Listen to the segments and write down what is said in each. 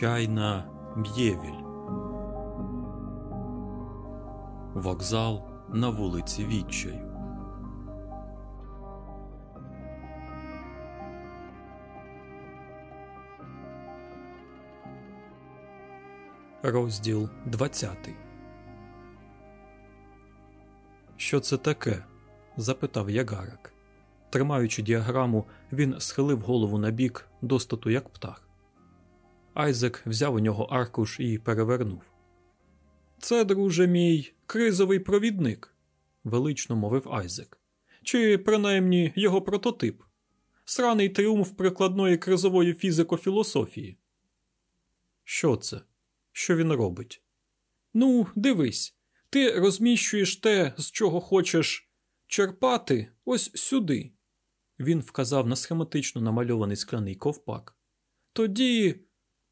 Чайна Б'євіль. Вокзал на вулиці Відчаю. Розділ 20 Що це таке? запитав Ягарик. Тримаючи діаграму, він схилив голову на бік, достату як птах. Айзек взяв у нього аркуш і перевернув. Це, друже мій, кризовий провідник, велично мовив Айзек. Чи принаймні його прототип сраний тріумф прикладної кризової фізико-філософії. Що це? Що він робить? Ну, дивись, ти розміщуєш те, з чого хочеш черпати, ось сюди. Він вказав на схематично намальований скляний ковпак. Тоді,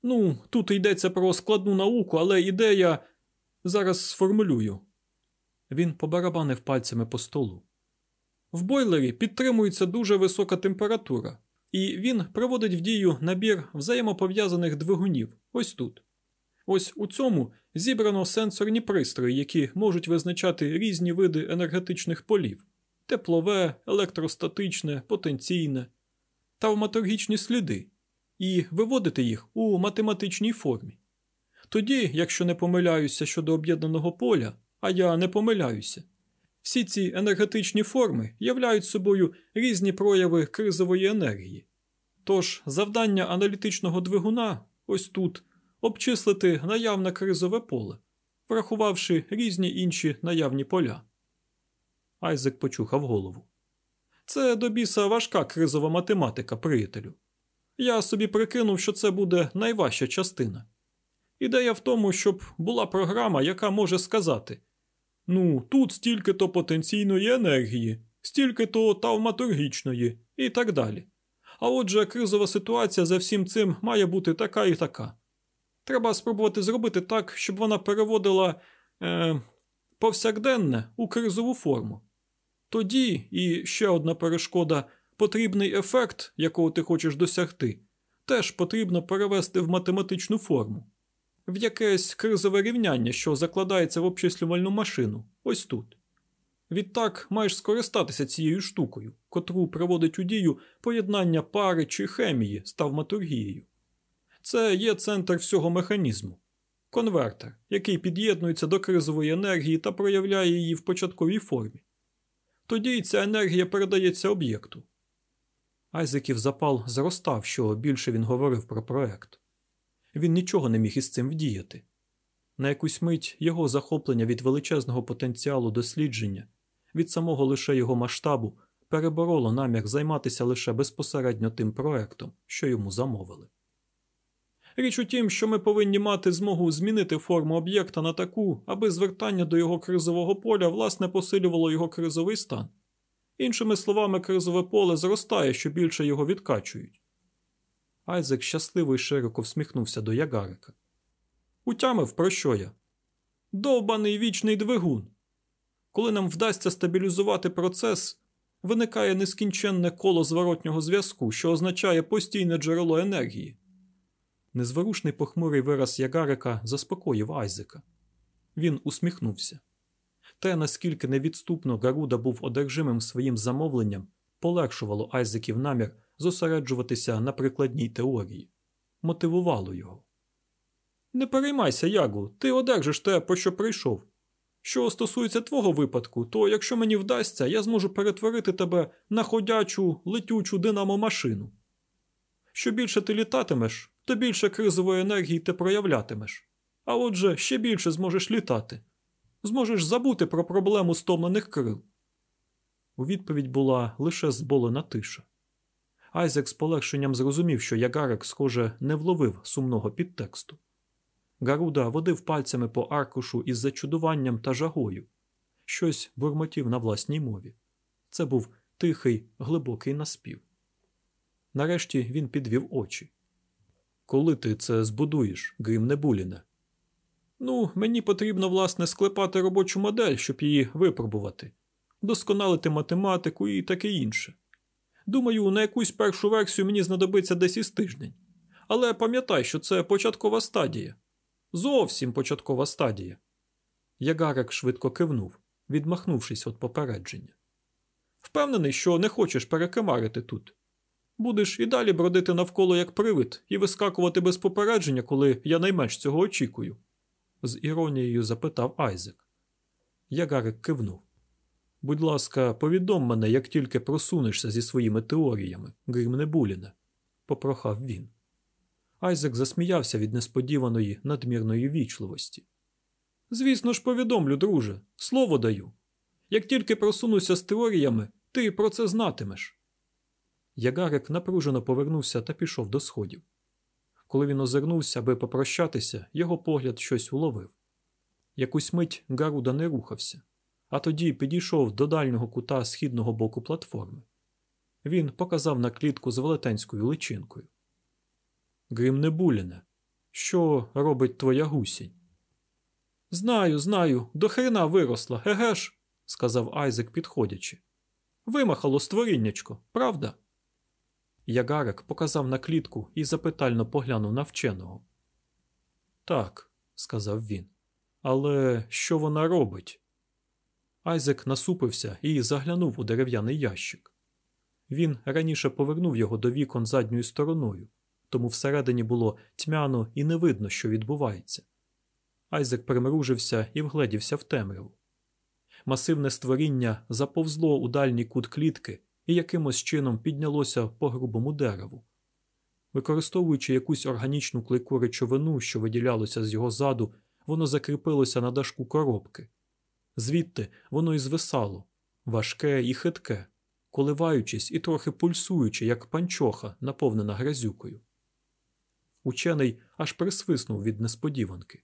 ну, тут йдеться про складну науку, але ідея зараз сформулюю. Він побарабанив пальцями по столу. В бойлері підтримується дуже висока температура, і він приводить в дію набір взаємопов'язаних двигунів ось тут. Ось у цьому зібрано сенсорні пристрої, які можуть визначати різні види енергетичних полів теплове, електростатичне, потенційне, тавматургічні сліди, і виводити їх у математичній формі. Тоді, якщо не помиляюся щодо об'єднаного поля, а я не помиляюся, всі ці енергетичні форми являють собою різні прояви кризової енергії. Тож завдання аналітичного двигуна ось тут обчислити наявне кризове поле, врахувавши різні інші наявні поля. Айзек почухав голову. Це до біса важка кризова математика, приятелю. Я собі прикинув, що це буде найважча частина. Ідея в тому, щоб була програма, яка може сказати: ну, тут стільки-то потенційної енергії, стільки-то тавматургічної і так далі. А отже, кризова ситуація за всім цим має бути така і така. Треба спробувати зробити так, щоб вона переводила е, повсякденне у кризову форму. Тоді і ще одна перешкода потрібний ефект, якого ти хочеш досягти, теж потрібно перевести в математичну форму, в якесь кризове рівняння, що закладається в обчислювальну машину, ось тут. Відтак маєш скористатися цією штукою, котру приводить у дію поєднання пари чи хемії з тавматургією. Це є центр всього механізму, конвертер, який під'єднується до кризової енергії та проявляє її в початковій формі. Тоді ця енергія передається об'єкту. Айзеків запал зростав, що більше він говорив про проект. Він нічого не міг із цим вдіяти. На якусь мить його захоплення від величезного потенціалу дослідження, від самого лише його масштабу, перебороло намір займатися лише безпосередньо тим проектом, що йому замовили. Річ у тім, що ми повинні мати змогу змінити форму об'єкта на таку, аби звертання до його кризового поля власне посилювало його кризовий стан. Іншими словами, кризове поле зростає, що більше його відкачують. Айзек щасливо і широко всміхнувся до ягарика. Утямив, про що я? Довбаний вічний двигун. Коли нам вдасться стабілізувати процес, виникає нескінченне коло зворотнього зв'язку, що означає постійне джерело енергії. Незворушний похмурий вираз ягарика заспокоїв Айзека. Він усміхнувся. Те, наскільки невідступно Гаруда був одержимим своїм замовленням, полегшувало Айзеків намір зосереджуватися на прикладній теорії, мотивувало його. Не переймайся, Ягу, ти одержиш те, по що прийшов. Що стосується твого випадку, то якщо мені вдасться, я зможу перетворити тебе на ходячу, летючу динамо-машину. Що більше ти літатимеш, то більше кризової енергії ти проявлятимеш. А отже, ще більше зможеш літати. Зможеш забути про проблему стомлених крил. У відповідь була лише зболена тиша. Айзек з полегшенням зрозумів, що ягарик, схоже, не вловив сумного підтексту. Гаруда водив пальцями по аркушу із зачудуванням та жагою, щось бурмотів на власній мові. Це був тихий, глибокий наспів. Нарешті він підвів очі. Коли ти це збудуєш, Грім Небуліне? Ну, мені потрібно, власне, склепати робочу модель, щоб її випробувати, досконалити математику і таке інше. Думаю, на якусь першу версію мені знадобиться десь із тиждень. Але пам'ятай, що це початкова стадія. Зовсім початкова стадія. Ягарик швидко кивнув, відмахнувшись від попередження. Впевнений, що не хочеш перекимарити тут. Будеш і далі бродити навколо як привид і вискакувати без попередження, коли я найменш цього очікую? З іронією запитав Айзек. Ягарик кивнув. Будь ласка, повідом мене, як тільки просунешся зі своїми теоріями, Грим Буліне, попрохав він. Айзек засміявся від несподіваної надмірної вічливості. Звісно ж, повідомлю, друже, слово даю. Як тільки просунуся з теоріями, ти про це знатимеш. Ягарик напружено повернувся та пішов до сходів. Коли він озирнувся, аби попрощатися, його погляд щось уловив. Якусь мить Гаруда не рухався, а тоді підійшов до дальнього кута східного боку платформи. Він показав на клітку з велетенською личинкою. Грим Небуліне, що робить твоя гусінь? Знаю, знаю, до хрена виросла, еге ж, сказав Айзек, підходячи. Вимахало створіннячко, правда? Ягарик показав на клітку і запитально поглянув на вченого. Так, сказав він. Але що вона робить? Айзек насупився і заглянув у дерев'яний ящик. Він раніше повернув його до вікон задньою стороною, тому всередині було тьмяно і не видно, що відбувається. Айзек примружився і вгледівся в темряву. Масивне створіння заповзло у дальній кут клітки і якимось чином піднялося по грубому дереву. Використовуючи якусь органічну клейку речовину, що виділялося з його заду, воно закріпилося на дашку коробки. Звідти воно і звисало, важке і хитке, коливаючись і трохи пульсуючи, як панчоха, наповнена грязюкою. Учений аж присвиснув від несподіванки.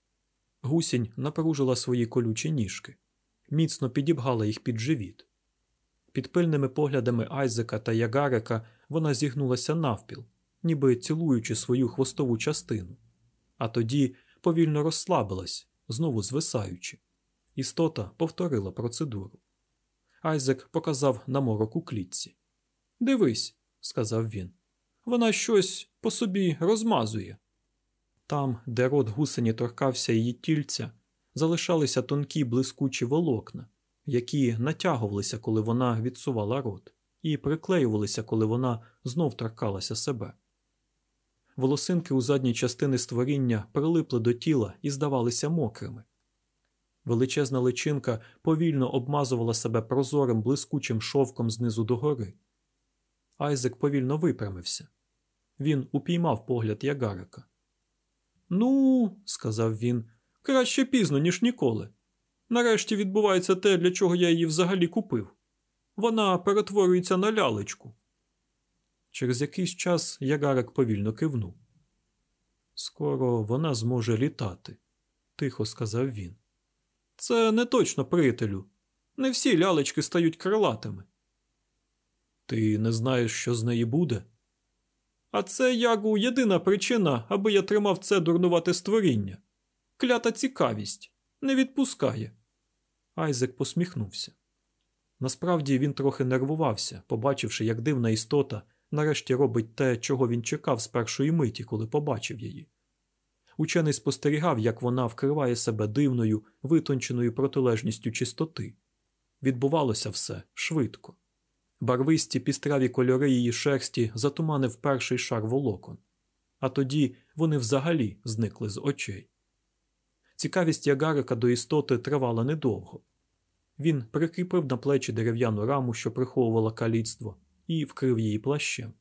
Гусінь напружила свої колючі ніжки, міцно підібгала їх під живіт. Під пильними поглядами Айзека та Ягарика вона зігнулася навпіл, ніби цілуючи свою хвостову частину, а тоді повільно розслабилась, знову звисаючи. Істота повторила процедуру. Айзек показав на морок у клітці. Дивись, сказав він. Вона щось по собі розмазує. Там, де рот гусені торкався її тільця, залишалися тонкі блискучі волокна, які натягувалися, коли вона відсувала рот, і приклеювалися, коли вона знов торкалася себе. Волосинки у задній частини створіння прилипли до тіла і здавалися мокрими. Величезна личинка повільно обмазувала себе прозорим блискучим шовком знизу догори. Айзек повільно випрямився. Він упіймав погляд Ягарика. Ну, сказав він, краще пізно, ніж ніколи. Нарешті відбувається те, для чого я її взагалі купив. Вона перетворюється на лялечку. Через якийсь час Ягарик повільно кивнув. Скоро вона зможе літати, тихо сказав він. Це не точно, приятелю. Не всі лялечки стають крилатими. Ти не знаєш, що з неї буде? А це ягу єдина причина, аби я тримав це дурнувате створіння. Клята цікавість не відпускає. Айзек посміхнувся. Насправді він трохи нервувався, побачивши, як дивна істота нарешті робить те, чого він чекав з першої миті, коли побачив її. Учений спостерігав, як вона вкриває себе дивною, витонченою протилежністю чистоти. Відбувалося все швидко. Барвисті пістраві кольори її шерсті затуманив перший шар волокон, а тоді вони взагалі зникли з очей. Цікавість ягарика до істоти тривала недовго. Він прикріпив на плечі дерев'яну раму, що приховувала каліцтво, і вкрив її плащем.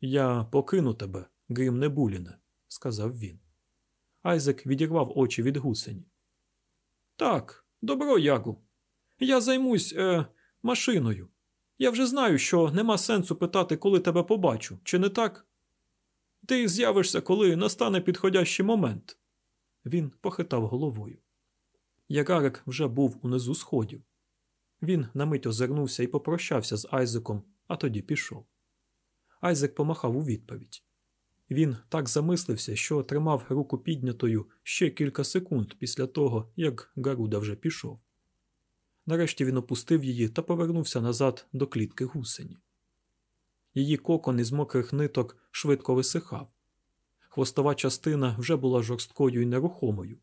Я покину тебе, Грим Небуліне, сказав він. Айзек відірвав очі від гусені. Так, добро, ягу. Я займусь е, машиною. Я вже знаю, що нема сенсу питати, коли тебе побачу, чи не так? Ти з'явишся, коли настане підходящий момент. Він похитав головою. Ягарик вже був унизу сходів. Він на мить озирнувся і попрощався з Айзеком, а тоді пішов. Айзек помахав у відповідь. Він так замислився, що тримав руку піднятою ще кілька секунд після того, як Гаруда вже пішов. Нарешті він опустив її та повернувся назад до клітки гусені. Її кокон із мокрих ниток швидко висихав, Хвостова частина вже була жорсткою і нерухомою.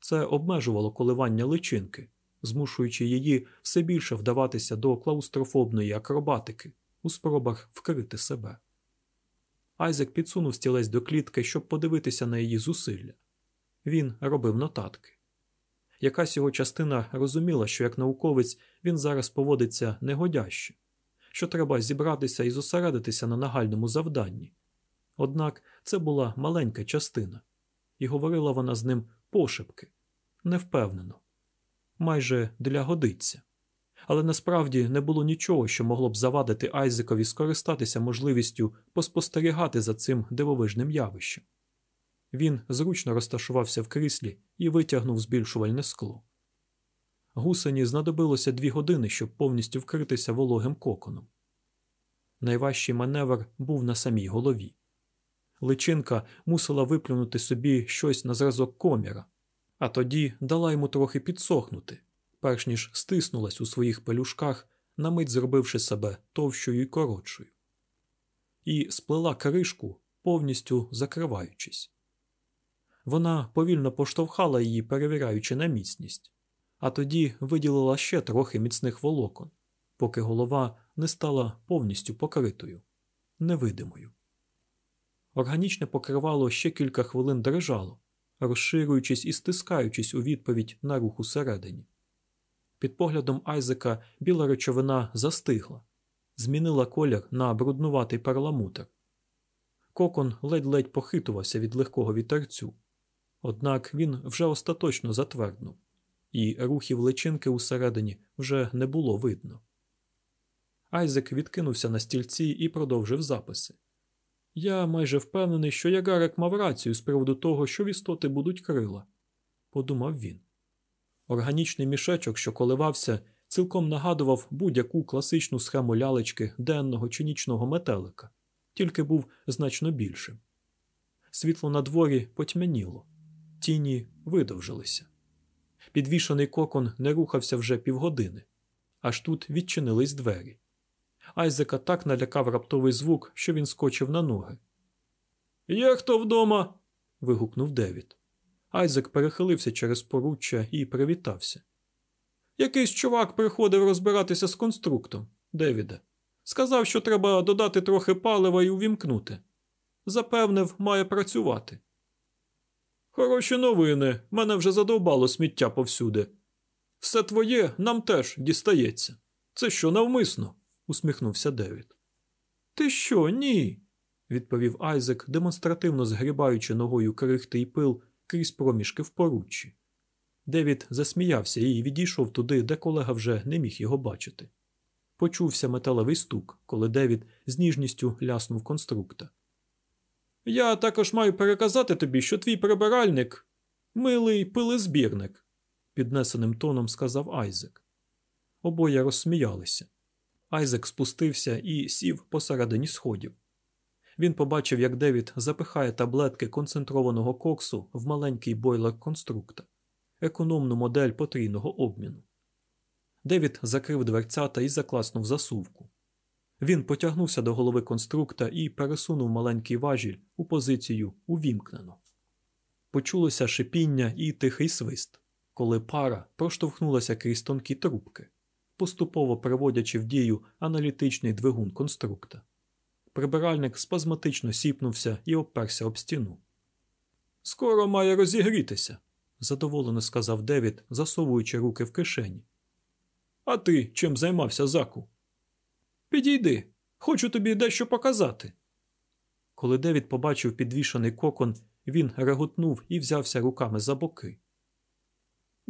Це обмежувало коливання личинки, змушуючи її все більше вдаватися до клаустрофобної акробатики у спробах вкрити себе. Айзек підсунув стілець до клітки, щоб подивитися на її зусилля. Він робив нотатки. Якась його частина розуміла, що як науковець він зараз поводиться негодяще, що треба зібратися і зосередитися на нагальному завданні. Однак це була маленька частина, і говорила вона з ним пошепки, невпевнено, майже для годиться. Але насправді не було нічого, що могло б завадити Айзекові скористатися можливістю поспостерігати за цим дивовижним явищем. Він зручно розташувався в кріслі і витягнув збільшувальне скло. Гусені знадобилося дві години, щоб повністю вкритися вологим коконом. Найважчий маневр був на самій голові. Личинка мусила виплюнути собі щось на зразок коміра, а тоді дала йому трохи підсохнути, перш ніж стиснулась у своїх пелюшках, на мить зробивши себе товщою і коротшою, і сплела кришку, повністю закриваючись. Вона повільно поштовхала її, перевіряючи на міцність, а тоді виділила ще трохи міцних волокон, поки голова не стала повністю покритою, невидимою. Органічне покривало ще кілька хвилин дрижало, розширюючись і стискаючись у відповідь на рух усередині. Під поглядом Айзека біла речовина застигла, змінила колір на бруднуватий перламутр. Кокон ледь-ледь похитувався від легкого вітерцю, однак він вже остаточно затверднув, і рухів личинки усередині вже не було видно. Айзек відкинувся на стільці і продовжив записи. Я майже впевнений, що Ягарек мав рацію з приводу того, що в істоти будуть крила, подумав він. Органічний мішечок, що коливався, цілком нагадував будь-яку класичну схему лялечки денного чи нічного метелика, тільки був значно більшим. Світло на дворі потьмяніло, тіні видовжилися. Підвішаний кокон не рухався вже півгодини, аж тут відчинились двері. Айзека так налякав раптовий звук, що він скочив на ноги. Є хто вдома? вигукнув Девід. Айзек перехилився через поруччя і привітався. Якийсь чувак приходив розбиратися з конструктом, Девіде. Сказав, що треба додати трохи палива і увімкнути. Запевнив, має працювати. Хороші новини. Мене вже задовбало сміття повсюди. Все твоє нам теж дістається. Це що навмисно? Усміхнувся Девід. Ти що, ні? відповів Айзек, демонстративно згрібаючи ногою крихти й пил крізь проміжки в поруччі. Девід засміявся і відійшов туди, де колега вже не міг його бачити. Почувся металевий стук, коли Девід з ніжністю ляснув конструкта. Я також маю переказати тобі, що твій прибиральник милий пилезбірник, піднесеним тоном сказав Айзек. Обоє розсміялися. Айзек спустився і сів посередині сходів. Він побачив, як Девід запихає таблетки концентрованого коксу в маленький бойлер конструкта, економну модель потрійного обміну. Девід закрив дверцята і закласнув засувку. Він потягнувся до голови конструкта і пересунув маленький важіль у позицію увімкнено. Почулося шипіння і тихий свист, коли пара проштовхнулася крізь тонкі трубки, поступово приводячи в дію аналітичний двигун конструкта. Прибиральник спазматично сіпнувся і обперся об стіну. Скоро має розігрітися, задоволено сказав Девід, засовуючи руки в кишені. А ти чим займався заку? Підійди, хочу тобі дещо показати. Коли Девід побачив підвішаний кокон, він реготнув і взявся руками за боки.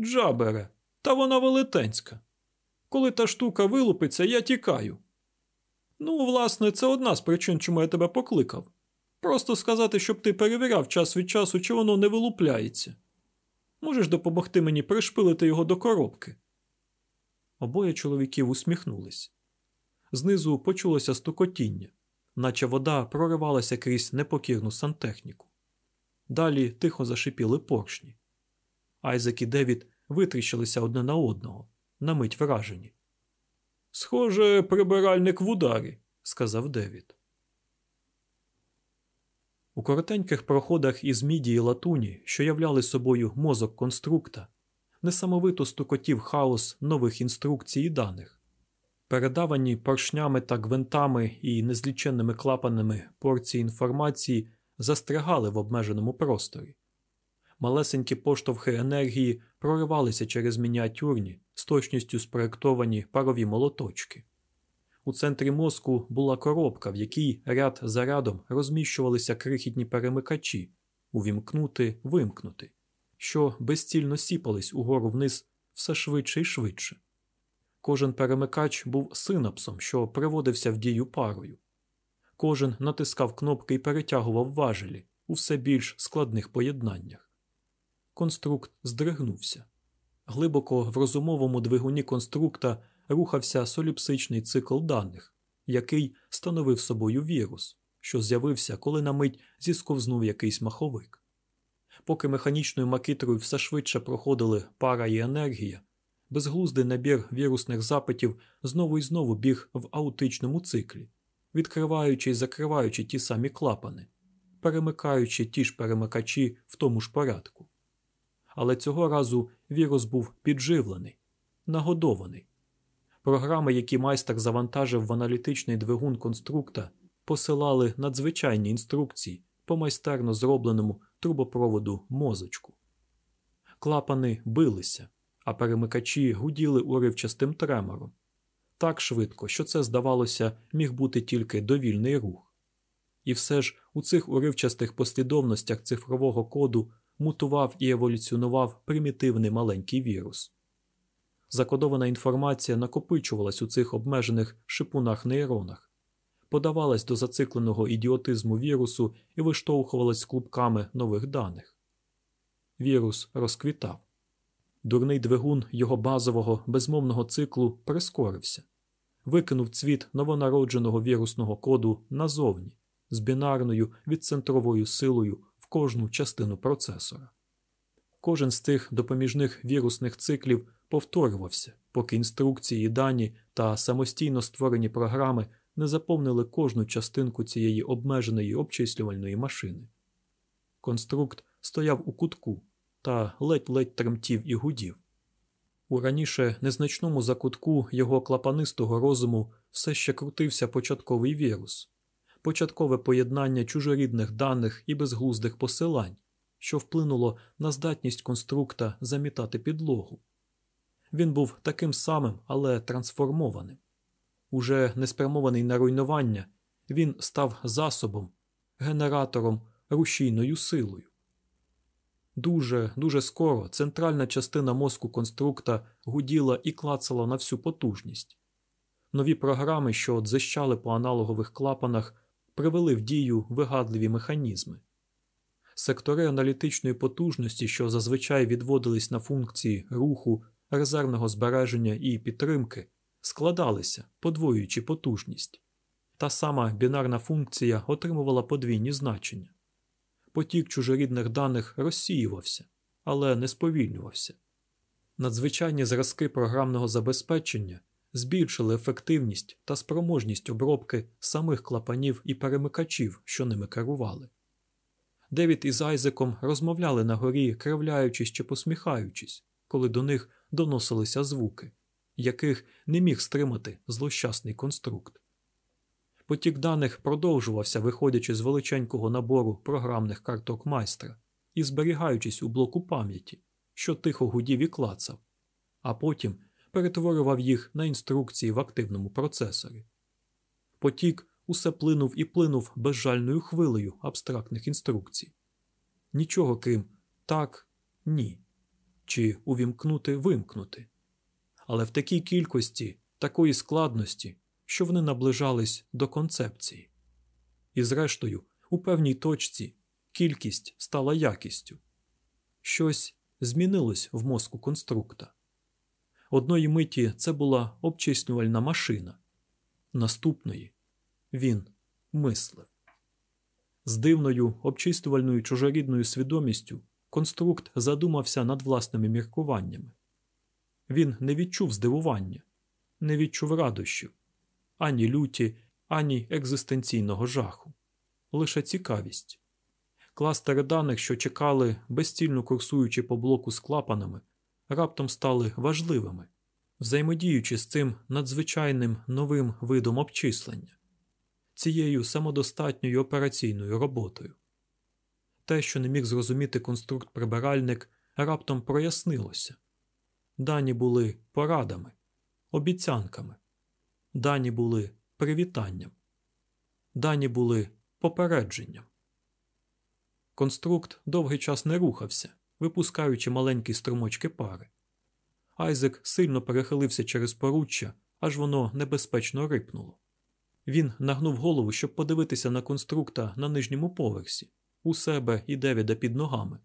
Джабере, та вона велетенська. Коли та штука вилупиться, я тікаю. Ну, власне, це одна з причин, чому я тебе покликав. Просто сказати, щоб ти перевіряв час від часу, чи воно не вилупляється. Можеш допомогти мені пришпилити його до коробки. Обоє чоловіків усміхнулись. Знизу почулося стукотіння, наче вода проривалася крізь непокірну сантехніку. Далі тихо зашипіли поршні. Айзек і Девід витріщилися одне на одного, на мить вражені. Схоже, прибиральник в ударі, сказав Девід. У коротеньких проходах із міді і латуні, що являли собою мозок конструкта, несамовито стукотів хаос нових інструкцій і даних. Передавані поршнями та гвинтами і незліченними клапанами порції інформації застрягали в обмеженому просторі. Малесенькі поштовхи енергії проривалися через мініатюрні, з точністю спроєктовані парові молоточки. У центрі мозку була коробка, в якій ряд за рядом розміщувалися крихітні перемикачі увімкнути, вимкнути, що безцільно сіпались угору вниз все швидше і швидше. Кожен перемикач був синапсом, що приводився в дію парою. Кожен натискав кнопки і перетягував важелі у все більш складних поєднаннях. Конструкт здригнувся. Глибоко в розумовому двигуні конструкта рухався соліпсичний цикл даних, який становив собою вірус, що з'явився, коли на мить зісковзнув якийсь маховик. Поки механічною макітрою все швидше проходили пара і енергія, безглуздий набір вірусних запитів знову і знову біг в аутичному циклі, відкриваючи і закриваючи ті самі клапани, перемикаючи ті ж перемикачі в тому ж порядку. Але цього разу вірус був підживлений, нагодований. Програми, які майстер завантажив в аналітичний двигун конструкта, посилали надзвичайні інструкції по майстерно зробленому трубопроводу мозочку. Клапани билися, а перемикачі гуділи уривчастим тремором так швидко, що це, здавалося, міг бути тільки довільний рух. І все ж у цих уривчастих послідовностях цифрового коду мутував і еволюціонував примітивний маленький вірус. Закодована інформація накопичувалась у цих обмежених шипунах нейронах, подавалась до зацикленого ідіотизму вірусу і виштовхувалась клубками нових даних. Вірус розквітав. Дурний двигун його базового безмовного циклу прискорився, викинув цвіт новонародженого вірусного коду назовні з бінарною відцентровою силою кожну частину процесора. Кожен з тих допоміжних вірусних циклів повторювався, поки інструкції, дані та самостійно створені програми не заповнили кожну частинку цієї обмеженої обчислювальної машини. Конструкт стояв у кутку та ледь-ледь тремтів і гудів. У раніше незначному закутку його клапанистого розуму все ще крутився початковий вірус, початкове поєднання чужорідних даних і безглуздих посилань, що вплинуло на здатність конструкта замітати підлогу. Він був таким самим, але трансформованим. Уже не спрямований на руйнування, він став засобом, генератором, рушійною силою. Дуже, дуже скоро центральна частина мозку конструкта гуділа і клацала на всю потужність. Нові програми, що дзищали по аналогових клапанах, привели в дію вигадливі механізми. Сектори аналітичної потужності, що зазвичай відводились на функції руху, резервного збереження і підтримки, складалися, подвоюючи потужність. Та сама бінарна функція отримувала подвійні значення. Потік чужорідних даних розсіювався, але не сповільнювався. Надзвичайні зразки програмного забезпечення збільшили ефективність та спроможність обробки самих клапанів і перемикачів, що ними керували. Девід із Айзеком розмовляли на горі, кривляючись чи посміхаючись, коли до них доносилися звуки, яких не міг стримати злощасний конструкт. Потік даних продовжувався, виходячи з величенького набору програмних карток майстра і зберігаючись у блоку пам'яті, що тихо гудів і клацав, а потім перетворював їх на інструкції в активному процесорі. Потік усе плинув і плинув безжальною хвилею абстрактних інструкцій. Нічого крім так, ні, чи увімкнути вимкнути. Але в такій кількості, такої складності, що вони наближались до концепції. І, зрештою, у певній точці кількість стала якістю. Щось змінилось в мозку конструкта. Одної миті це була обчислювальна машина, наступної він мислив. З дивною обчислювальною чужорідною свідомістю конструкт задумався над власними міркуваннями. Він не відчув здивування, не відчув радощів, ані люті, ані екзистенційного жаху, лише цікавість, Кластери даних, що чекали, безцільно курсуючи по блоку з клапанами, раптом стали важливими, взаємодіючи з цим надзвичайним новим видом обчислення, цією самодостатньою операційною роботою. Те, що не міг зрозуміти конструкт-прибиральник, раптом прояснилося. Дані були порадами, обіцянками, дані були привітанням, дані були попередженням. Конструкт довгий час не рухався, випускаючи маленькі струмочки пари. Айзек сильно перехилився через поруччя, аж воно небезпечно рипнуло. Він нагнув голову, щоб подивитися на конструкта на нижньому поверсі, у себе і Девіда під ногами.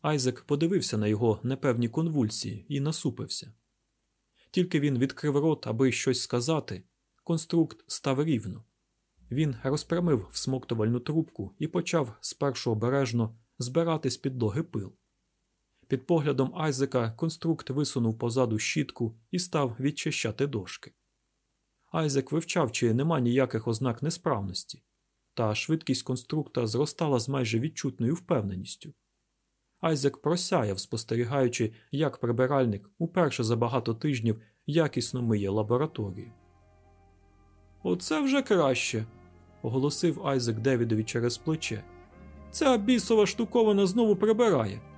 Айзек подивився на його непевні конвульсії і насупився. Тільки він відкрив рот, аби щось сказати, конструкт став рівно. Він розпрямив всмоктувальну трубку і почав спершу обережно збирати з підлоги пил. Під поглядом Айзека конструкт висунув позаду щітку і став відчищати дошки. Айзек вивчав, чи нема ніяких ознак несправності, та швидкість конструкта зростала з майже відчутною впевненістю. Айзек просяяв, спостерігаючи, як прибиральник уперше за багато тижнів якісно миє лабораторію. Оце вже краще, оголосив Айзек Девідові через плече. Ця бісова штуковина знову прибирає.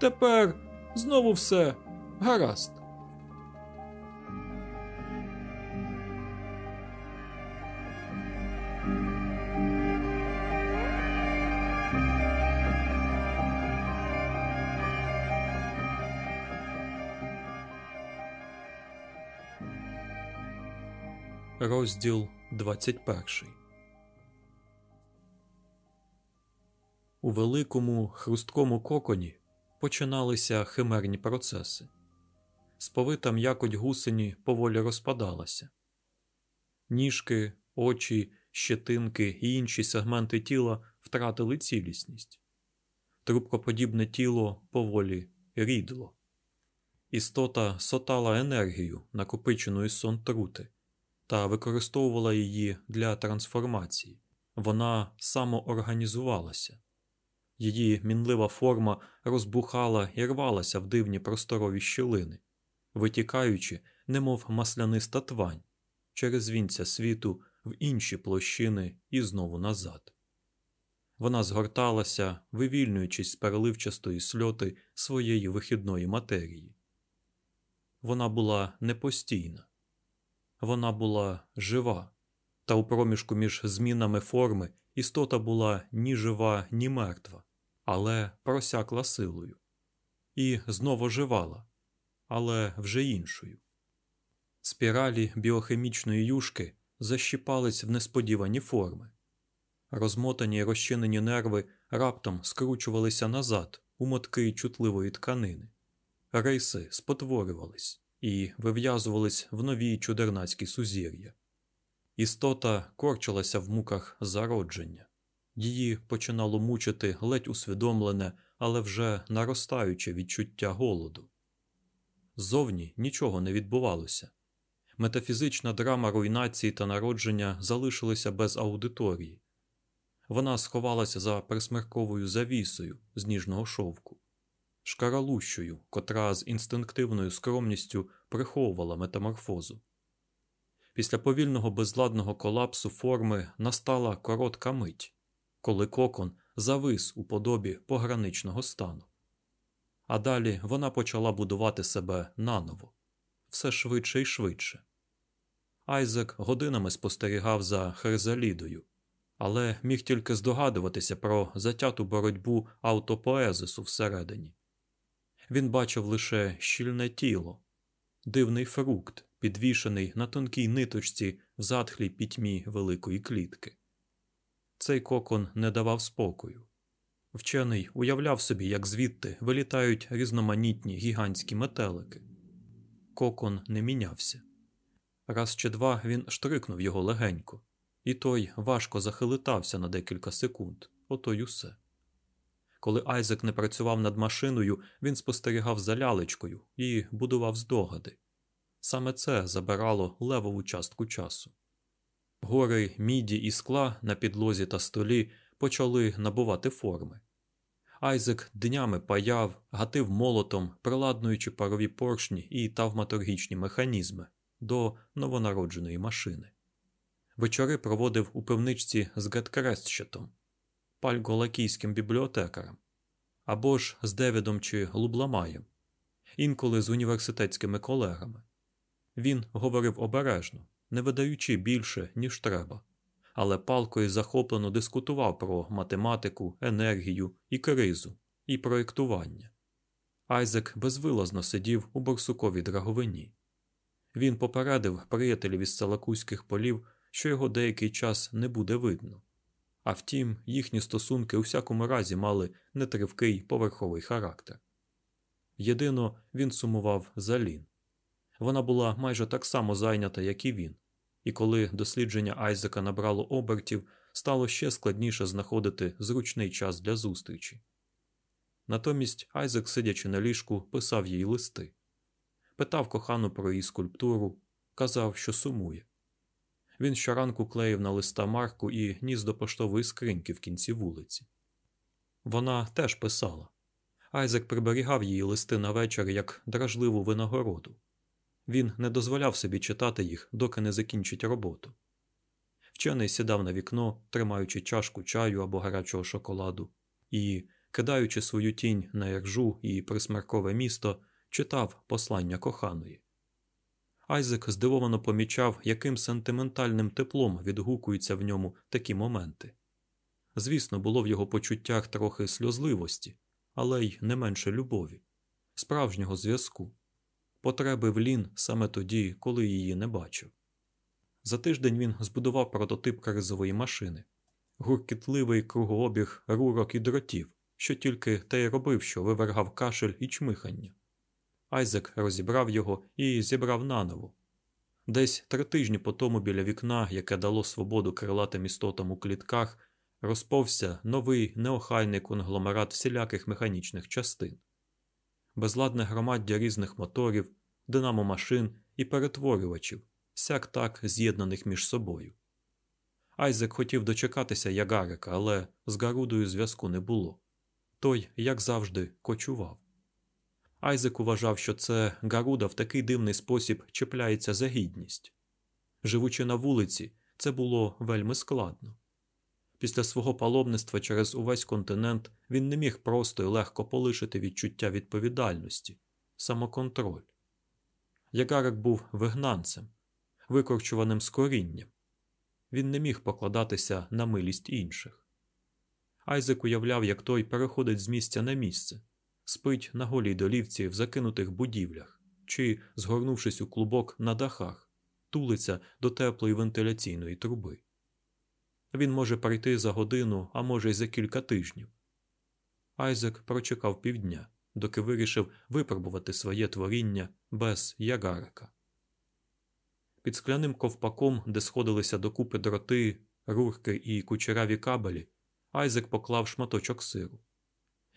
Тепер знову все гаразд. Розділ 21 У великому хрусткому коконі починалися химерні процеси. Сповита м'якоть гусені поволі розпадалася. Ніжки, очі, щетинки і інші сегменти тіла втратили цілісність. Трубкоподібне тіло поволі рідло. Істота сотала енергію, накопичену із сон та використовувала її для трансформації. Вона самоорганізувалася. Її мінлива форма розбухала і рвалася в дивні просторові щілини, витікаючи, немов масляниста твань, через вінця світу в інші площини і знову назад. Вона згорталася, вивільнюючись з переливчастої сльоти своєї вихідної матерії. Вона була непостійна, вона була жива, та у проміжку між змінами форми істота була ні жива, ні мертва, але просякла силою. І знову живала, але вже іншою. Спіралі біохімічної юшки защіпались в несподівані форми. Розмотані й розчинені нерви раптом скручувалися назад у мотки чутливої тканини, рейси спотворювались і вив'язувались в нові чудернацькі сузір'я. Істота корчилася в муках зародження, її починало мучити ледь усвідомлене, але вже наростаюче відчуття голоду. Зовні нічого не відбувалося. Метафізична драма руйнації та народження залишилася без аудиторії. Вона сховалася за присмерковою завісою з ніжного шовку шкаралущою, котра з інстинктивною скромністю приховувала метаморфозу. Після повільного безладного колапсу форми настала коротка мить, коли кокон завис у подобі пограничного стану. А далі вона почала будувати себе наново, все швидше і швидше. Айзек годинами спостерігав за Херзалідою, але міг тільки здогадуватися про затяту боротьбу автопоезису всередині. Він бачив лише щільне тіло, дивний фрукт, підвішений на тонкій ниточці в затхлій пітьмі великої клітки. Цей кокон не давав спокою. Вчений уявляв собі, як звідти вилітають різноманітні гігантські метелики. Кокон не мінявся. Раз чи два він штрикнув його легенько, і той важко захилитався на декілька секунд, ото й усе. Коли Айзек не працював над машиною, він спостерігав за лялечкою і будував здогади. Саме це забирало левову частку часу. Гори міді і скла на підлозі та столі почали набувати форми. Айзек днями паяв, гатив молотом, приладнуючи парові поршні і тавматургічні механізми до новонародженої машини. Вечори проводив у пивничці з Геткрестщетом, пальголакійським бібліотекарем або ж з Девідом чи Лубламаєм, інколи з університетськими колегами. Він говорив обережно, не видаючи більше, ніж треба, але палко і захоплено дискутував про математику, енергію і кризу, і проєктування. Айзек безвилазно сидів у борсуковій драговині. Він попередив приятелів із Салакузьких полів, що його деякий час не буде видно. А втім, їхні стосунки у всякому разі мали нетривкий поверховий характер. Єдино він сумував за Лін. Вона була майже так само зайнята, як і він, і коли дослідження Айзека набрало обертів, стало ще складніше знаходити зручний час для зустрічі. Натомість Айзек, сидячи на ліжку, писав їй листи, питав кохану про її скульптуру, казав, що сумує. Він щоранку клеїв на листа марку і ніс до поштової скриньки в кінці вулиці. Вона теж писала. Айзек приберігав її листи на вечір як дражливу винагороду. Він не дозволяв собі читати їх, доки не закінчить роботу. Вчений сідав на вікно, тримаючи чашку чаю або гарячого шоколаду, і, кидаючи свою тінь на іржу і присмеркове місто, читав послання коханої. Айзек здивовано помічав, яким сентиментальним теплом відгукуються в ньому такі моменти. Звісно, було в його почуттях трохи сльозливості, але й не менше любові, справжнього зв'язку, потреби в Лін саме тоді, коли її не бачив. За тиждень він збудував прототип кризової машини, гуркітливий кругообіг рурок і дротів, що тільки те й робив, що вивергав кашель і чмихання. Айзек розібрав його і зібрав наново. Десь три тижні по тому біля вікна, яке дало свободу крилатим істотам у клітках, розповся новий неохайний конгломерат всіляких механічних частин, безладне громаддя різних моторів, динамомашин і перетворювачів, сяк так з'єднаних між собою. Айзек хотів дочекатися Ягарика, але з Гарудою зв'язку не було. Той, як завжди, кочував. Айзек вважав, що це Гаруда в такий дивний спосіб чіпляється за гідність. Живучи на вулиці, це було вельми складно. Після свого паломництва через увесь континент він не міг просто і легко полишити відчуття відповідальності, самоконтроль. Ягарик був вигнанцем, викорчуваним з корінням. Він не міг покладатися на милість інших. Айзек уявляв, як той переходить з місця на місце, спить на голій долівці в закинутих будівлях чи, згорнувшись у клубок на дахах, тулиться до теплої вентиляційної труби. Він може прийти за годину, а може й за кілька тижнів. Айзек прочекав півдня, доки вирішив випробувати своє творіння без ягарика. Під скляним ковпаком, де сходилися докупи дроти, рурки і кучераві кабелі, Айзек поклав шматочок сиру.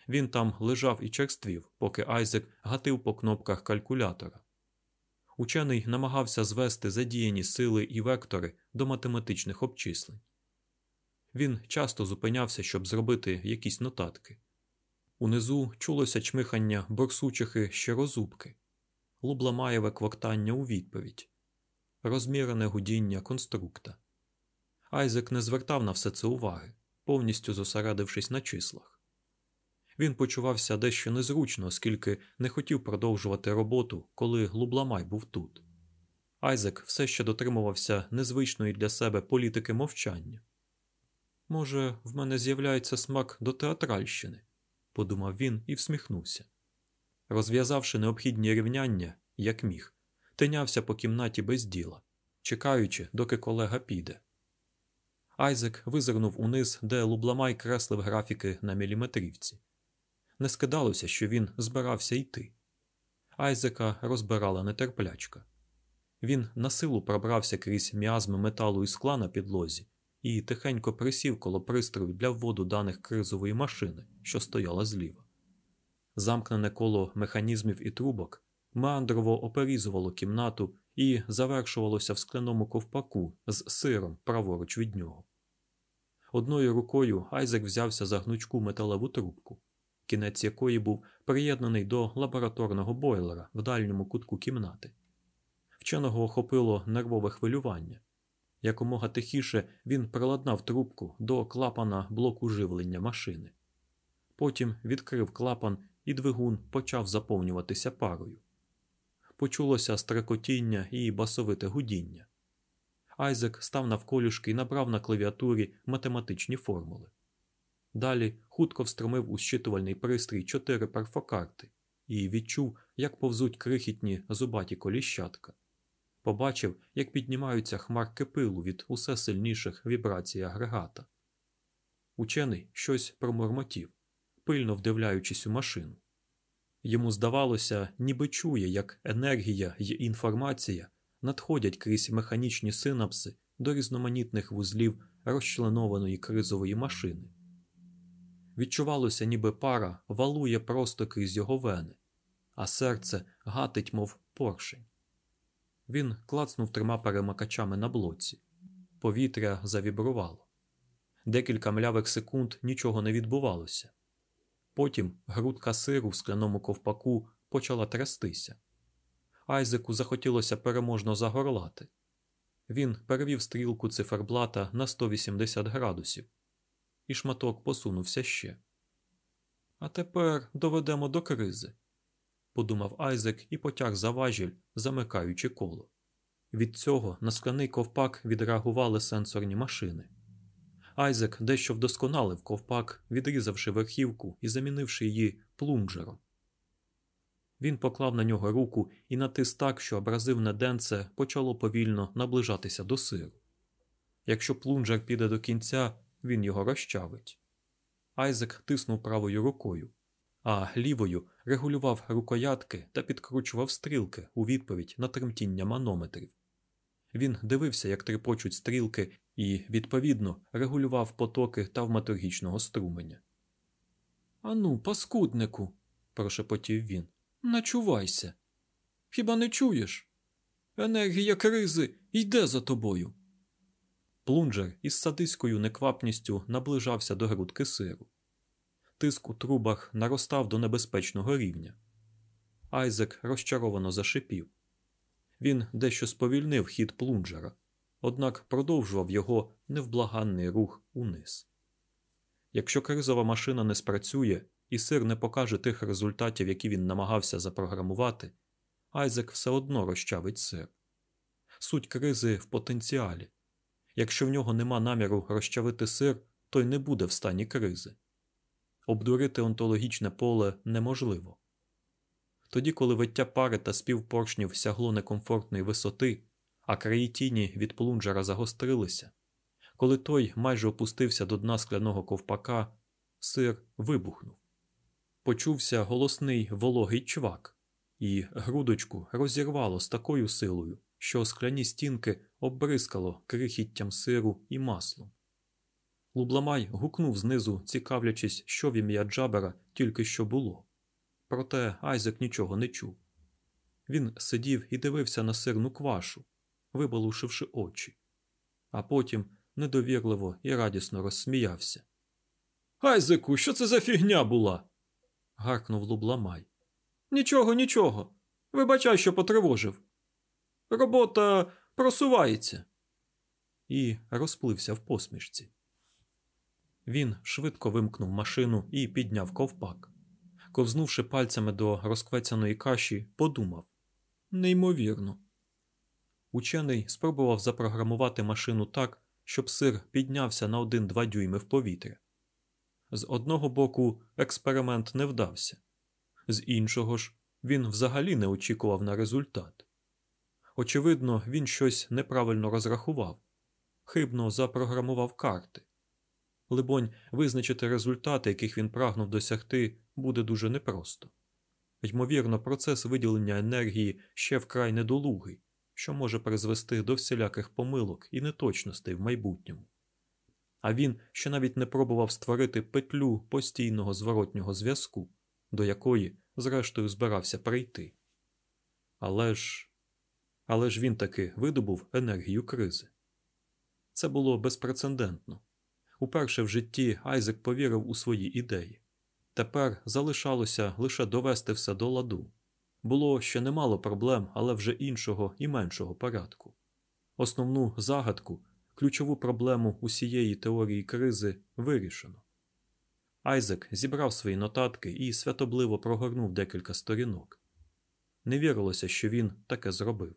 Він там лежав і черствів, поки Айзек гатив по кнопках калькулятора. Учений намагався звести задіяні сили і вектори до математичних обчислень. Він часто зупинявся, щоб зробити якісь нотатки. Унизу чулося чмихання борсучихи щирозубки, лубламаєве квактання у відповідь, розмірене гудіння конструкта. Айзек не звертав на все це уваги, повністю зосередившись на числах. Він почувався дещо незручно, оскільки не хотів продовжувати роботу, коли Лубламай був тут. Айзек все ще дотримувався незвичної для себе політики мовчання. Може, в мене з'являється смак до театральщини, подумав він і всміхнувся. Розв'язавши необхідні рівняння, як міг, тинявся по кімнаті без діла, чекаючи, доки колега піде. Айзек визирнув униз, де Лубламай креслив графіки на міліметрівці. Не скидалося, що він збирався йти. Айзека розбирала нетерплячка. Він на силу пробрався крізь м'язми металу і скла на підлозі і тихенько присів коло пристрою для вводу даних кризової машини, що стояла зліва. Замкнене коло механізмів і трубок меандрово оперізувало кімнату і завершувалося в скляному ковпаку з сиром праворуч від нього. Одною рукою Айзек взявся за гнучку металеву трубку, кінець якої був приєднаний до лабораторного бойлера в дальньому кутку кімнати. Вченого охопило нервове хвилювання. Якомога тихіше він приладнав трубку до клапана блоку живлення машини. Потім відкрив клапан, і двигун почав заповнюватися парою. Почулося стрекотіння і басовите гудіння. Айзек став навколішки і набрав на клавіатурі математичні формули. Далі хутко встромив у щитувальний пристрій чотири перфокарти і відчув, як повзуть крихітні зубаті коліщатка. Побачив, як піднімаються хмарки пилу від усе сильніших вібрацій агрегата. Учений щось промормотів, пильно вдивляючись у машину. Йому здавалося, ніби чує, як енергія й інформація надходять крізь механічні синапси до різноманітних вузлів розчленованої кризової машини. Відчувалося, ніби пара валує просто крізь його вени, а серце гатить, мов поршень. Він клацнув трьома перемикачами на блоці. Повітря завібрувало. Декілька млявих секунд нічого не відбувалося. Потім грудка сиру в скляному ковпаку почала трястися. Айзеку захотілося переможно загорлати. Він перевів стрілку циферблата на 180 градусів, і шматок посунувся ще. А тепер доведемо до кризи, подумав Айзек і потяг за важіль, замикаючи коло. Від цього на скляний ковпак відреагували сенсорні машини. Айзек дещо вдосконалив ковпак, відрізавши верхівку і замінивши її плунжером. Він поклав на нього руку і натис так, що абразивне денце почало повільно наближатися до сиру. Якщо плунжер піде до кінця, він його розчавить. Айзек тиснув правою рукою, а лівою регулював рукоятки та підкручував стрілки у відповідь на тремтіння манометрів. Він дивився, як трепочуть стрілки, і, відповідно, регулював потоки тавматургічного струменя. Ану, паскуднику, прошепотів він. Начувайся. Хіба не чуєш? Енергія кризи йде за тобою. Плунжер із садиською неквапністю наближався до грудки сиру. Тиск у трубах наростав до небезпечного рівня. Айзек розчаровано зашипів. Він дещо сповільнив хід плунжера, однак продовжував його невблаганний рух униз. Якщо кризова машина не спрацює і сир не покаже тих результатів, які він намагався запрограмувати, Айзек все одно розчавить сир. Суть кризи в потенціалі. Якщо в нього нема наміру розчавити сир, то й не буде в стані кризи. Обдурити онтологічне поле неможливо. Тоді, коли виття пари та спів поршнів сягло некомфортної висоти, а краї тіні від плунжера загострилися, коли той майже опустився до дна скляного ковпака, сир вибухнув. Почувся голосний вологий чвак, і грудочку розірвало з такою силою, що скляні стінки оббризкало крихіттям сиру і маслом. Лубламай гукнув знизу, цікавлячись, що в ім'я Джабера тільки що було. Проте Айзек нічого не чув. Він сидів і дивився на сирну квашу, вибалушивши очі, а потім недовірливо і радісно розсміявся. Айзеку, що це за фігня була? гаркнув Лубламай. Нічого, нічого. Вибачай, що потривожив. Робота просувається. І розплився в посмішці. Він швидко вимкнув машину і підняв ковпак. Ковзнувши пальцями до розквецяної каші, подумав неймовірно. Учений спробував запрограмувати машину так, щоб сир піднявся на один-два дюйми в повітря. З одного боку, експеримент не вдався, з іншого ж, він взагалі не очікував на результат. Очевидно, він щось неправильно розрахував, хибно запрограмував карти. Либонь, визначити результати, яких він прагнув досягти, буде дуже непросто. Ймовірно, процес виділення енергії ще вкрай недолугий, що може призвести до всіляких помилок і неточностей в майбутньому. А він ще навіть не пробував створити петлю постійного зворотнього зв'язку, до якої, зрештою, збирався прийти. Але ж Але ж він таки видобув енергію кризи. Це було безпрецедентно. Уперше в житті Айзек повірив у свої ідеї. Тепер залишалося лише довести все до ладу. Було ще немало проблем, але вже іншого і меншого порядку. Основну загадку, ключову проблему усієї теорії кризи вирішено. Айзек зібрав свої нотатки і святобливо прогорнув декілька сторінок. Не вірилося, що він таке зробив.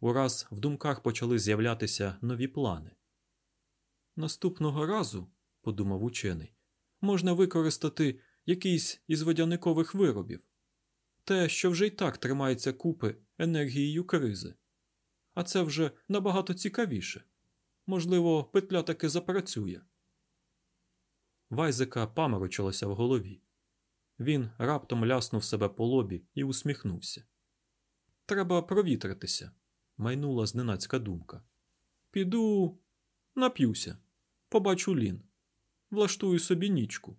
Ураз в думках почали з'являтися нові плани. Наступного разу, подумав учений, можна використати якийсь із водяникових виробів те, що вже й так тримається купи енергією кризи. А це вже набагато цікавіше. Можливо, петля таки запрацює. Вайзека паморочилося в голові. Він раптом ляснув себе по лобі і усміхнувся. Треба провітритися, майнула зненацька думка. Піду нап'юся, побачу лін, влаштую собі нічку.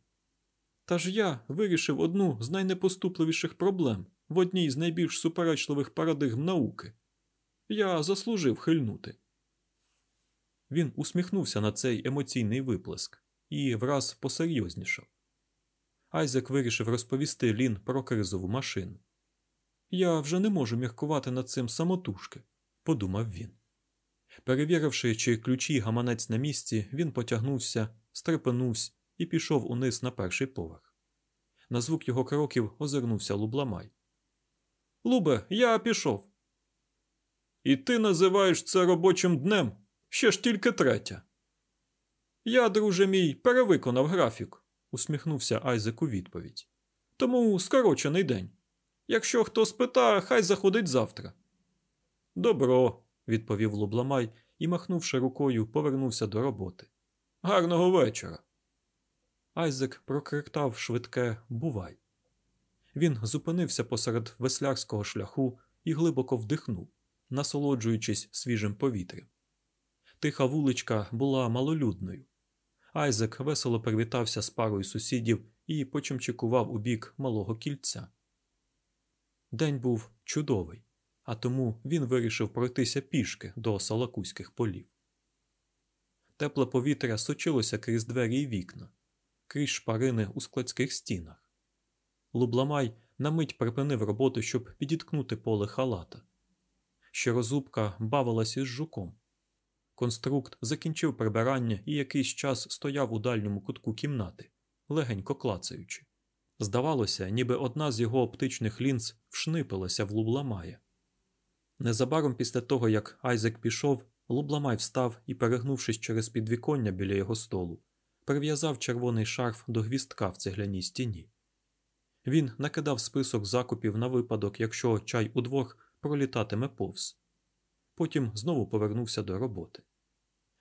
Та ж я вирішив одну з найнепоступливіших проблем в одній з найбільш суперечливих парадигм науки. Я заслужив хильнути. Він усміхнувся на цей емоційний виплеск і враз посерйознішав. Айзек вирішив розповісти Лін про кризову машину. Я вже не можу міркувати над цим самотужки, подумав він. Перевіривши, чи ключі гаманець на місці, він потягнувся, стрепенувся і пішов униз на перший поверх. На звук його кроків озирнувся Лубламай. Лубе, я пішов. І ти називаєш це робочим днем? Ще ж тільки третя. Я, друже мій, перевиконав графік, усміхнувся Айзек у відповідь. Тому скорочений день. Якщо хто спита, хай заходить завтра. Добро, відповів Лубламай і, махнувши рукою, повернувся до роботи. Гарного вечора. Айзек прокриктав швидке Бувай. Він зупинився посеред веслярського шляху і глибоко вдихнув, насолоджуючись свіжим повітрям. Тиха вуличка була малолюдною. Айзек весело привітався з парою сусідів і почимчикував у бік малого кільця. День був чудовий, а тому він вирішив пройтися пішки до салакузьких полів. Тепле повітря сочилося крізь двері й вікна, крізь шпарини у складських стінах. Лубламай на мить припинив роботу, щоб підіткнути поле халата. Щорозубка бавилась із жуком. Конструкт закінчив прибирання і якийсь час стояв у дальньому кутку кімнати, легенько клацаючи. Здавалося, ніби одна з його оптичних лінз вшнипилася в Лубламая. Незабаром після того, як Айзек пішов, Лубламай встав і, перегнувшись через підвіконня біля його столу, прив'язав червоний шарф до гвістка в цегляній стіні. Він накидав список закупів на випадок, якщо чай удвох пролітатиме повз. Потім знову повернувся до роботи.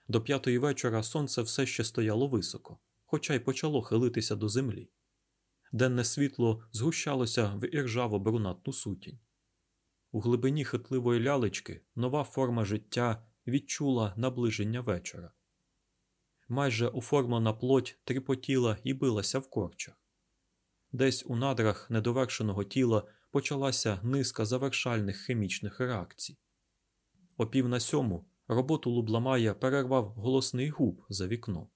До п'ятої вечора сонце все ще стояло високо, хоча й почало хилитися до землі. Денне світло згущалося в іржаво брунатну сутінь. У глибині хитливої лялечки нова форма життя відчула наближення вечора. Майже оформлена плоть тріпотіла і билася в корчах. Десь у надрах недовершеного тіла почалася низка завершальних хімічних реакцій. О пів на сьому роботу Лубламая перервав голосний губ за вікно,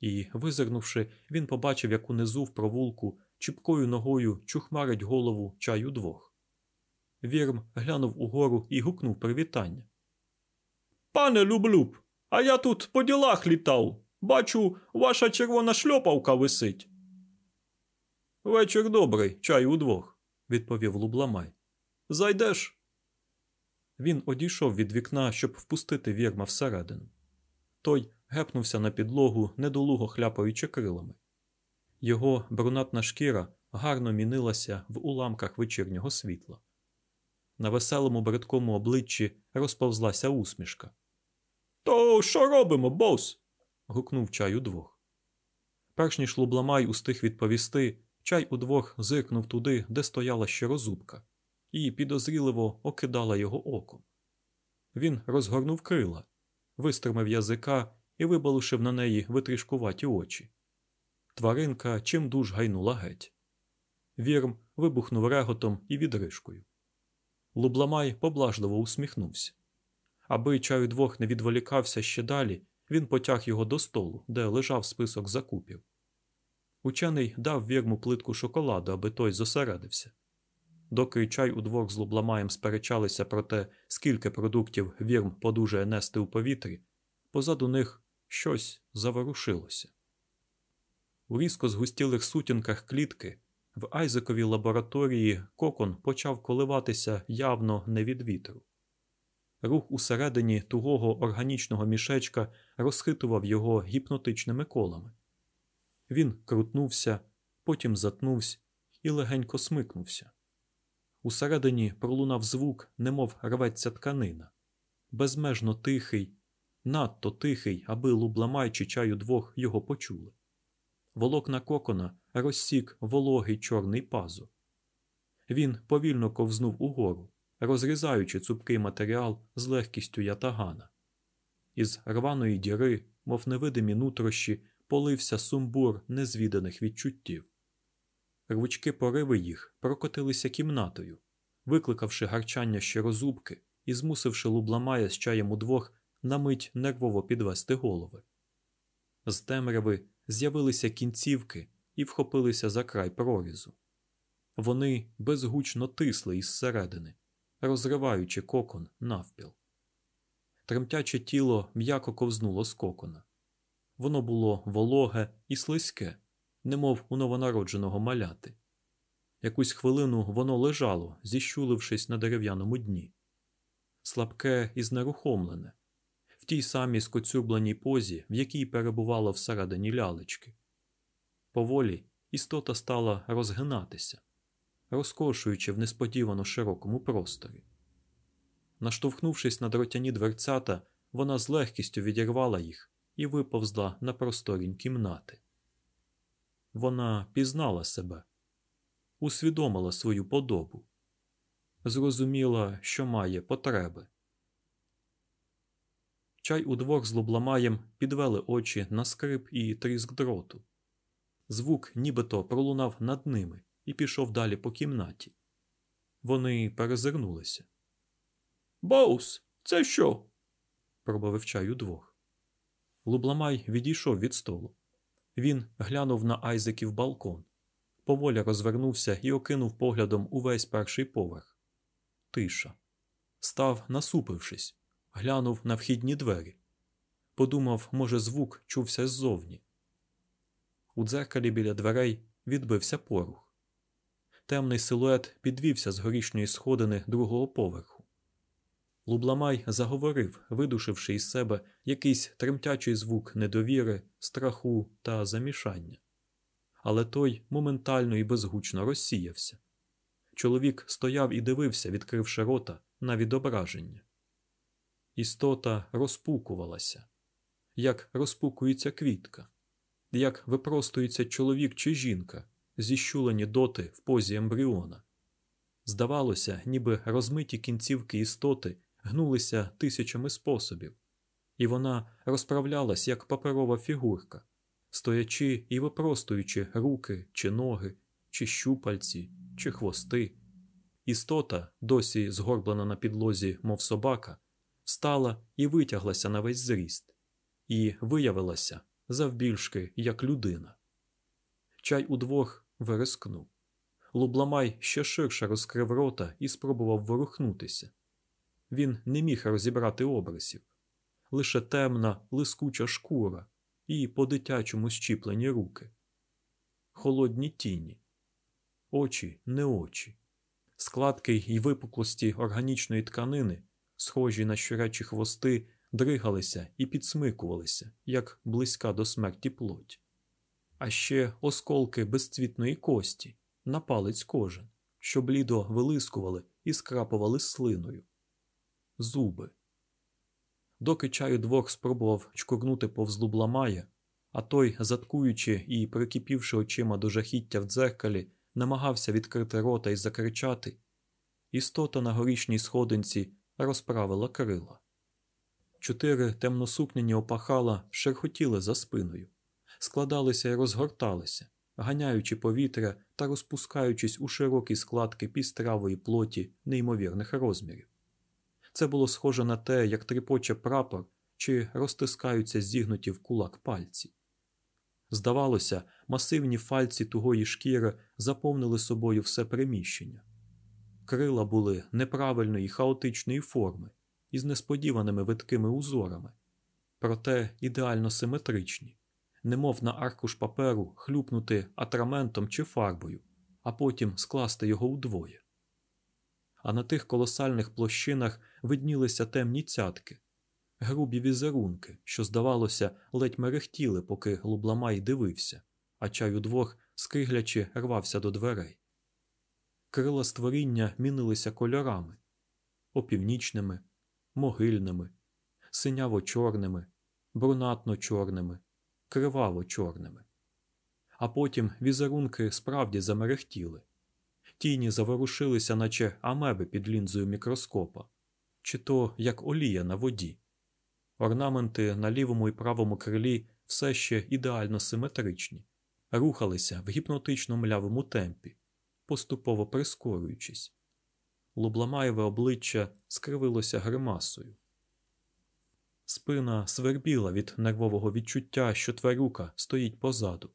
і, визирнувши, він побачив, як унизу в провулку чіпкою ногою чухмарить голову чаю двох. Вірм глянув угору і гукнув привітання. Пане Люблюб, а я тут по ділах літав. Бачу, ваша червона шльопавка висить. Вечір добрий, чай удвох, відповів Лубламай. Зайдеш? Він одійшов від вікна, щоб впустити вірма всередину. Той гепнувся на підлогу, недолуго хляпаючи крилами. Його брунатна шкіра гарно мінилася в уламках вечірнього світла. На веселому бридкому обличчі розповзлася усмішка. То що робимо, бос? гукнув чай удвох. Перш ніж Лубламай устиг відповісти, чай удвох зиркнув туди, де стояла щирозубка, і підозріливо окидала його оком. Він розгорнув крила, вистримав язика і вибалушив на неї витрішкуваті очі. Тваринка чимдуж гайнула геть. Вірм вибухнув реготом і відрижкою. Лубламай поблажливо усміхнувся. Аби чаю двох не відволікався ще далі, Він потяг його до столу, де лежав список закупів. Учений дав вірму плитку шоколаду, аби той зосередився. Доки чай удвох з лубламаєм сперечалися про те, скільки продуктів вірм подужає нести у повітрі, позаду них щось заворушилося. У різко згустілих сутінках клітки в Айзековій лабораторії кокон почав коливатися явно не від вітру. Рух усередині тугого органічного мішечка розхитував його гіпнотичними колами. Він крутнувся, потім затнувся і легенько смикнувся. Усередині пролунав звук, немов рветься тканина, безмежно тихий, надто тихий, аби лубламай чи чаю двох його почули. Волокна кокона розсік вологий чорний пазу. Він повільно ковзнув угору, розрізаючи цупкий матеріал з легкістю ятагана. Із рваної діри, мов невидимі нутрощі, полився сумбур незвіданих відчуттів. Рвучки пориви їх прокотилися кімнатою, викликавши гарчання щирозубки і змусивши лубламая з чаєм удвох на мить нервово підвести голови. З темряви з'явилися кінцівки і вхопилися за край прорізу. Вони безгучно тисли із середини, розриваючи кокон навпіл. Тремтяче тіло м'яко ковзнуло з кокона. Воно було вологе і слизьке, немов у новонародженого маляти. Якусь хвилину воно лежало, зіщулившись на дерев'яному дні. Слабке і знерухомлене, в тій самій скоцюбленій позі, в якій перебувала всередині лялечки. Поволі істота стала розгинатися, розкошуючи в несподівано широкому просторі. Наштовхнувшись на дротяні дверцята, вона з легкістю відірвала їх і виповзла на просторінь кімнати. Вона пізнала себе, усвідомила свою подобу, зрозуміла, що має потреби. Чай удвох з лубламаєм підвели очі на скрип і тріск дроту. Звук нібито пролунав над ними і пішов далі по кімнаті. Вони перезирнулися. Боус, це що? пробавив чай удвох. Лубламай відійшов від столу. Він глянув на Айзеків балкон, поволі розвернувся і окинув поглядом увесь перший поверх. Тиша. Став, насупившись, глянув на вхідні двері. Подумав, може, звук чувся ззовні. У дзеркалі біля дверей відбився порух. Темний силует підвівся з горішньої сходини другого поверху. Лубламай заговорив, видушивши із себе якийсь тремтячий звук недовіри, страху та замішання. Але той моментально і безгучно розсіявся. Чоловік стояв і дивився, відкривши рота на відображення. Істота розпукувалася, як розпукується квітка, як випростується чоловік чи жінка, зіщулені доти в позі ембріона. Здавалося, ніби розмиті кінцівки істоти гнулися тисячами способів, і вона розправлялась як паперова фігурка, стоячи і випростуючи руки чи ноги, чи щупальці, чи хвости. Істота, досі згорблена на підлозі, мов собака, встала і витяглася на весь зріст, і виявилася завбільшки, як людина. Чай удвох вирискнув. Лубламай ще ширше розкрив рота і спробував ворухнутися. Він не міг розібрати образів лише темна, лискуча шкура і по дитячому щіплені руки, холодні тіні, очі не очі, складки й випуклості органічної тканини, схожі на щурячі хвости, дригалися і підсмикувалися, як близька до смерті плоть, а ще осколки безцвітної кості, на палець кожен, що блідо вилискували і скрапували слиною зуби. Доки чаю двох спробував чкурнути повз лубламая, а той, заткуючи і прикипівши очима до жахіття в дзеркалі, намагався відкрити рота і закричати, істота на горішній сходинці розправила крила. Чотири темносукняні опахала шерхотіли за спиною, складалися і розгорталися, ганяючи повітря та розпускаючись у широкі складки пістравої плоті неймовірних розмірів. Це було схоже на те, як тріпоче прапор, чи розтискаються зігнуті в кулак пальці. Здавалося, масивні фальці тугої шкіри заповнили собою все приміщення. Крила були неправильної хаотичної форми із несподіваними видкими узорами, проте ідеально симетричні, немов на аркуш паперу хлюпнути атраментом чи фарбою, а потім скласти його удвоє. А на тих колосальних площинах виднілися темні цятки, грубі візерунки, що, здавалося, ледь мерехтіли, поки Лубламай дивився, а чай удвох, скиглячи, рвався до дверей. Крила створіння мінилися кольорами опівнічними, могильними, синяво-чорними, брунатно-чорними, криваво-чорними. А потім візерунки справді замерехтіли. Тіні заворушилися, наче амеби під лінзою мікроскопа, чи то як олія на воді. Орнаменти на лівому і правому крилі все ще ідеально симетричні, рухалися в гіпнотично млявому темпі, поступово прискорюючись. Лубламаєве обличчя скривилося гримасою. Спина свербіла від нервового відчуття, що тварюка стоїть позаду.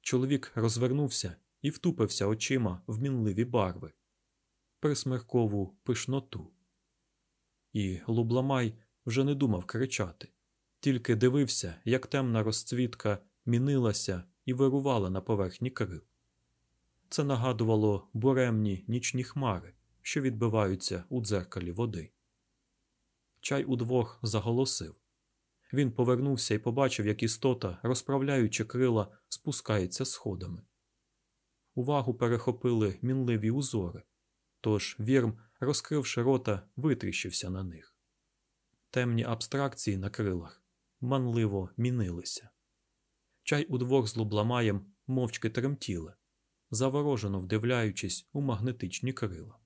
Чоловік розвернувся і втупився очима в мінливі барви, присмеркову пишноту. І Лубламай вже не думав кричати, тільки дивився, як темна розцвітка мінилася і вирувала на поверхні крил. Це нагадувало буремні нічні хмари, що відбиваються у дзеркалі води. Чай удвох заголосив. Він повернувся і побачив, як істота, розправляючи крила, спускається сходами. Увагу перехопили мінливі узори, тож вірм, розкривши рота, витріщився на них. Темні абстракції на крилах манливо мінилися. Чай удвох з лубламаєм мовчки тремтіли, заворожено вдивляючись у магнетичні крила.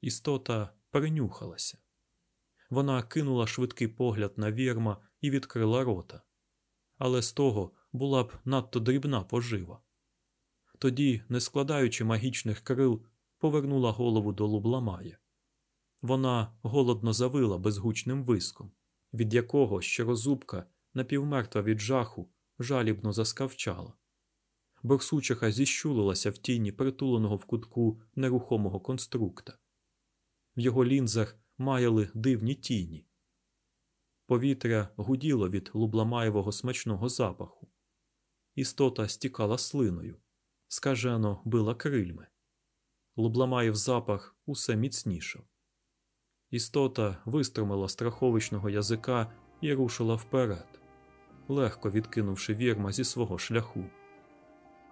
Істота перенюхалася. Вона кинула швидкий погляд на вірма і відкрила рота, але з того була б надто дрібна пожива. Тоді, не складаючи магічних крил, повернула голову до лубламая. Вона голодно завила безгучним виском, від якого щорозубка, напівмертва від жаху, жалібно заскавчала. Борсучиха зіщулилася в тіні притуленого в кутку нерухомого конструкта. В його лінзах маяли дивні тіні. Повітря гуділо від лубламаєвого смачного запаху. Істота стікала слиною, скажено била крильми. Лубламаєв запах усе міцнішав. Істота виструмила страховичного язика і рушила вперед, легко відкинувши вірма зі свого шляху.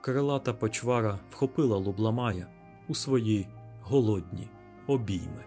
Крилата почвара вхопила лубламая у свої голодні обійми.